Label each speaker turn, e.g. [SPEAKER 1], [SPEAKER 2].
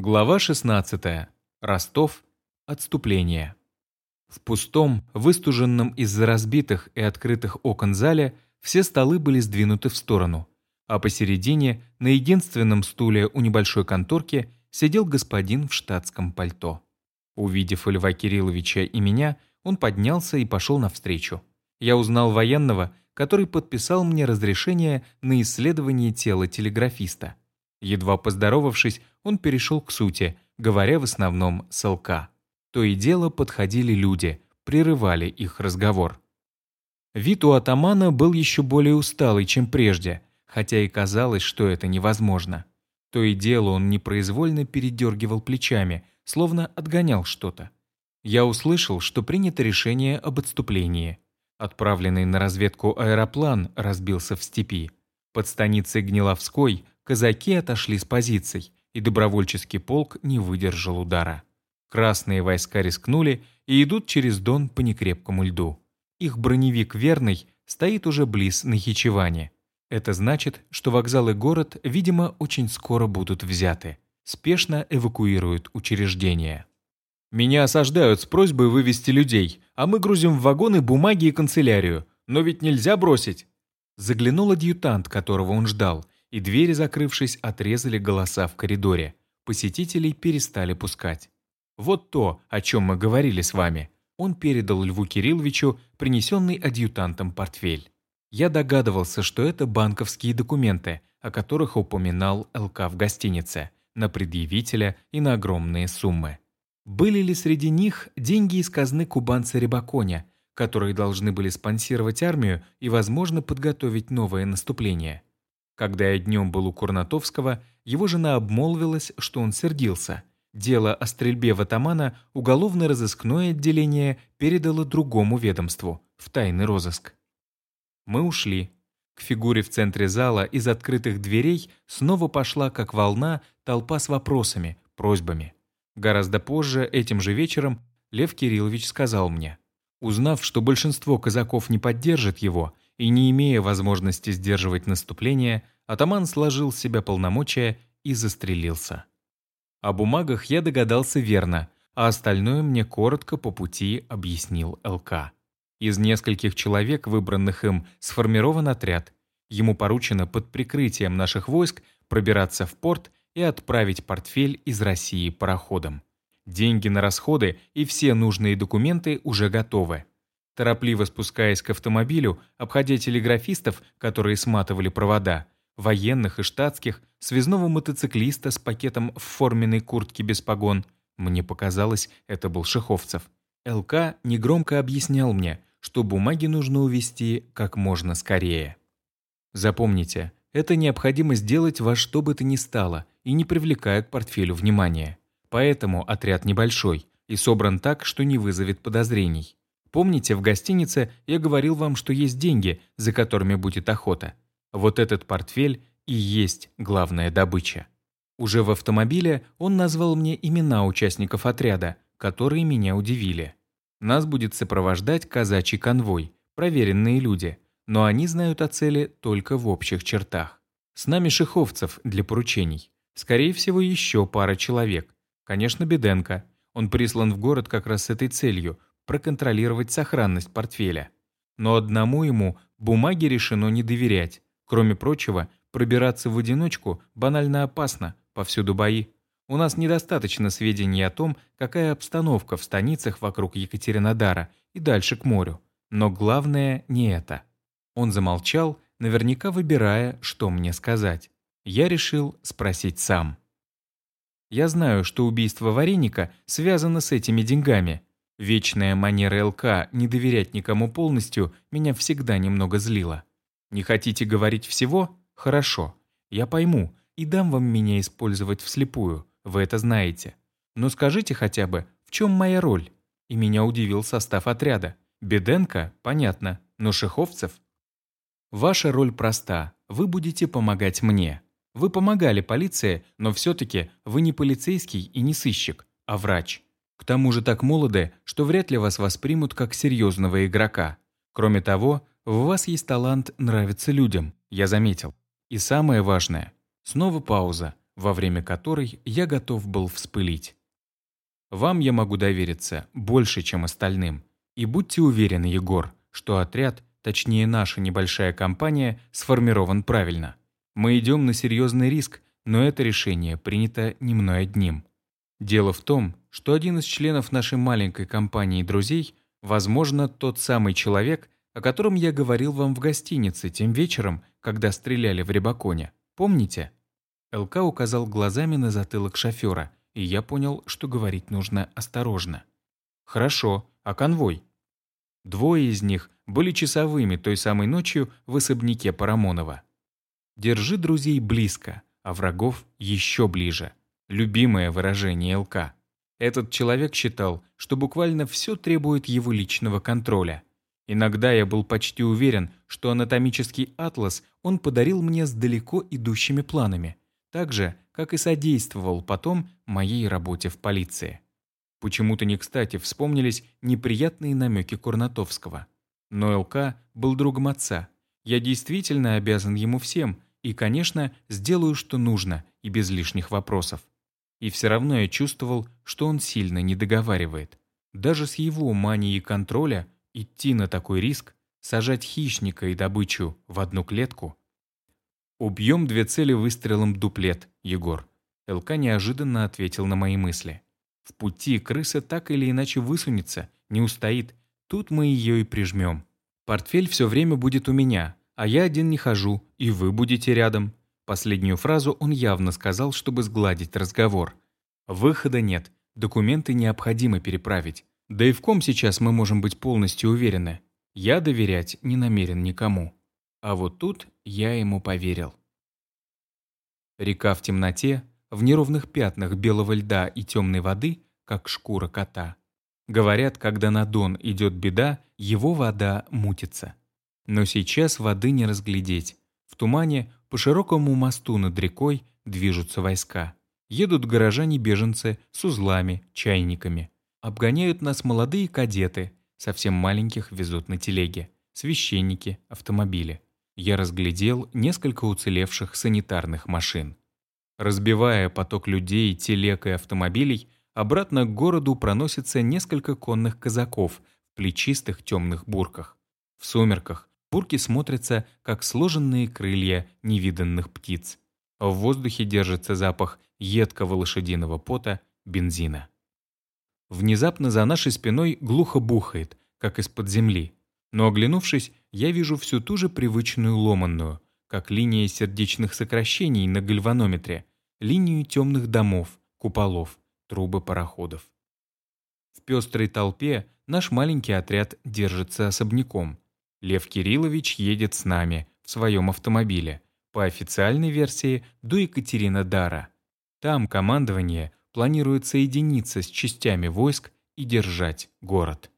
[SPEAKER 1] Глава 16. Ростов. Отступление. В пустом, выстуженном из-за разбитых и открытых окон зале все столы были сдвинуты в сторону, а посередине, на единственном стуле у небольшой конторки, сидел господин в штатском пальто. Увидев Льва Кирилловича и меня, он поднялся и пошел навстречу. Я узнал военного, который подписал мне разрешение на исследование тела телеграфиста. Едва поздоровавшись, он перешел к сути, говоря в основном с ЛК. То и дело подходили люди, прерывали их разговор. Вид у атамана был еще более усталый, чем прежде, хотя и казалось, что это невозможно. То и дело он непроизвольно передергивал плечами, словно отгонял что-то. Я услышал, что принято решение об отступлении. Отправленный на разведку аэроплан разбился в степи. Под станицей Гниловской казаки отошли с позиций, и добровольческий полк не выдержал удара. Красные войска рискнули и идут через Дон по некрепкому льду. Их броневик «Верный» стоит уже близ Нахичевани. Это значит, что вокзал и город, видимо, очень скоро будут взяты. Спешно эвакуируют учреждения. «Меня осаждают с просьбой вывести людей, а мы грузим в вагоны бумаги и канцелярию. Но ведь нельзя бросить!» Заглянул адъютант, которого он ждал, и двери, закрывшись, отрезали голоса в коридоре. Посетителей перестали пускать. Вот то, о чем мы говорили с вами. Он передал Льву Кирилловичу принесенный адъютантом портфель. Я догадывался, что это банковские документы, о которых упоминал ЛК в гостинице, на предъявителя и на огромные суммы. Были ли среди них деньги из казны кубанца Рябаконя, которые должны были спонсировать армию и, возможно, подготовить новое наступление? Когда я днем был у Курнатовского, его жена обмолвилась, что он сердился. Дело о стрельбе в атамана уголовно-розыскное отделение передало другому ведомству, в тайный розыск. Мы ушли. К фигуре в центре зала из открытых дверей снова пошла, как волна, толпа с вопросами, просьбами. Гораздо позже, этим же вечером, Лев Кириллович сказал мне, узнав, что большинство казаков не поддержит его, и не имея возможности сдерживать наступление, атаман сложил с себя полномочия и застрелился. О бумагах я догадался верно, а остальное мне коротко по пути объяснил ЛК. Из нескольких человек, выбранных им, сформирован отряд. Ему поручено под прикрытием наших войск пробираться в порт и отправить портфель из России пароходом. Деньги на расходы и все нужные документы уже готовы. Торопливо спускаясь к автомобилю, обходя телеграфистов, которые сматывали провода, военных и штатских, связного мотоциклиста с пакетом в форменной куртке без погон, мне показалось, это был Шеховцев. ЛК негромко объяснял мне, что бумаги нужно увезти как можно скорее. Запомните, это необходимо сделать во что бы то ни стало и не привлекая к портфелю внимания. Поэтому отряд небольшой и собран так, что не вызовет подозрений. Помните, в гостинице я говорил вам, что есть деньги, за которыми будет охота. Вот этот портфель и есть главная добыча. Уже в автомобиле он назвал мне имена участников отряда, которые меня удивили. Нас будет сопровождать казачий конвой, проверенные люди, но они знают о цели только в общих чертах. С нами шеховцев для поручений. Скорее всего, еще пара человек. Конечно, Беденко. Он прислан в город как раз с этой целью – проконтролировать сохранность портфеля. Но одному ему бумаге решено не доверять. Кроме прочего, пробираться в одиночку банально опасно, повсюду бои. У нас недостаточно сведений о том, какая обстановка в станицах вокруг Екатеринодара и дальше к морю. Но главное не это. Он замолчал, наверняка выбирая, что мне сказать. Я решил спросить сам. Я знаю, что убийство Вареника связано с этими деньгами, Вечная манера ЛК не доверять никому полностью меня всегда немного злила. Не хотите говорить всего? Хорошо. Я пойму и дам вам меня использовать вслепую, вы это знаете. Но скажите хотя бы, в чем моя роль? И меня удивил состав отряда. Беденко, понятно, но Шеховцев? Ваша роль проста. Вы будете помогать мне. Вы помогали полиции, но все-таки вы не полицейский и не сыщик, а врач. К тому же так молоды, что вряд ли вас воспримут как серьезного игрока. Кроме того, в вас есть талант нравиться людям, я заметил. И самое важное. Снова пауза. во время которой я готов был вспылить. Вам я могу довериться больше, чем остальным. И будьте уверены, Егор, что отряд, точнее наша небольшая компания, сформирован правильно. Мы идем на серьезный риск, но это решение принято не мной одним. Дело в том, что один из членов нашей маленькой компании друзей, возможно, тот самый человек, о котором я говорил вам в гостинице тем вечером, когда стреляли в Рябаконе. Помните? ЛК указал глазами на затылок шофера, и я понял, что говорить нужно осторожно. «Хорошо, а конвой?» Двое из них были часовыми той самой ночью в особняке Парамонова. «Держи друзей близко, а врагов еще ближе». Любимое выражение ЛК. Этот человек считал, что буквально все требует его личного контроля. Иногда я был почти уверен, что анатомический атлас он подарил мне с далеко идущими планами, так же, как и содействовал потом моей работе в полиции. Почему-то не кстати вспомнились неприятные намеки Курнатовского. Но ЛК был другом отца. Я действительно обязан ему всем и, конечно, сделаю, что нужно, и без лишних вопросов. И все равно я чувствовал, что он сильно не договаривает. Даже с его манией контроля идти на такой риск, сажать хищника и добычу в одну клетку. «Убьем две цели выстрелом дуплет, Егор», ЛК неожиданно ответил на мои мысли. «В пути крыса так или иначе высунется, не устоит. Тут мы ее и прижмем. Портфель все время будет у меня, а я один не хожу, и вы будете рядом. Последнюю фразу он явно сказал, чтобы сгладить разговор. Выхода нет, документы необходимо переправить. Да и в ком сейчас мы можем быть полностью уверены? Я доверять не намерен никому. А вот тут я ему поверил. Река в темноте, в неровных пятнах белого льда и темной воды, как шкура кота. Говорят, когда на дон идет беда, его вода мутится. Но сейчас воды не разглядеть. В тумане по широкому мосту над рекой движутся войска. Едут горожане-беженцы с узлами, чайниками. Обгоняют нас молодые кадеты, совсем маленьких везут на телеге, священники, автомобили. Я разглядел несколько уцелевших санитарных машин. Разбивая поток людей, телег и автомобилей, обратно к городу проносится несколько конных казаков в плечистых темных бурках. В сумерках Бурки смотрятся, как сложенные крылья невиданных птиц. В воздухе держится запах едкого лошадиного пота, бензина. Внезапно за нашей спиной глухо бухает, как из-под земли. Но оглянувшись, я вижу всю ту же привычную ломанную, как линия сердечных сокращений на гальванометре, линию темных домов, куполов, трубы пароходов. В пестрой толпе наш маленький отряд держится особняком. Лев Кириллович едет с нами в своем автомобиле, по официальной версии до Екатеринодара. Там командование планирует соединиться с частями войск и держать город.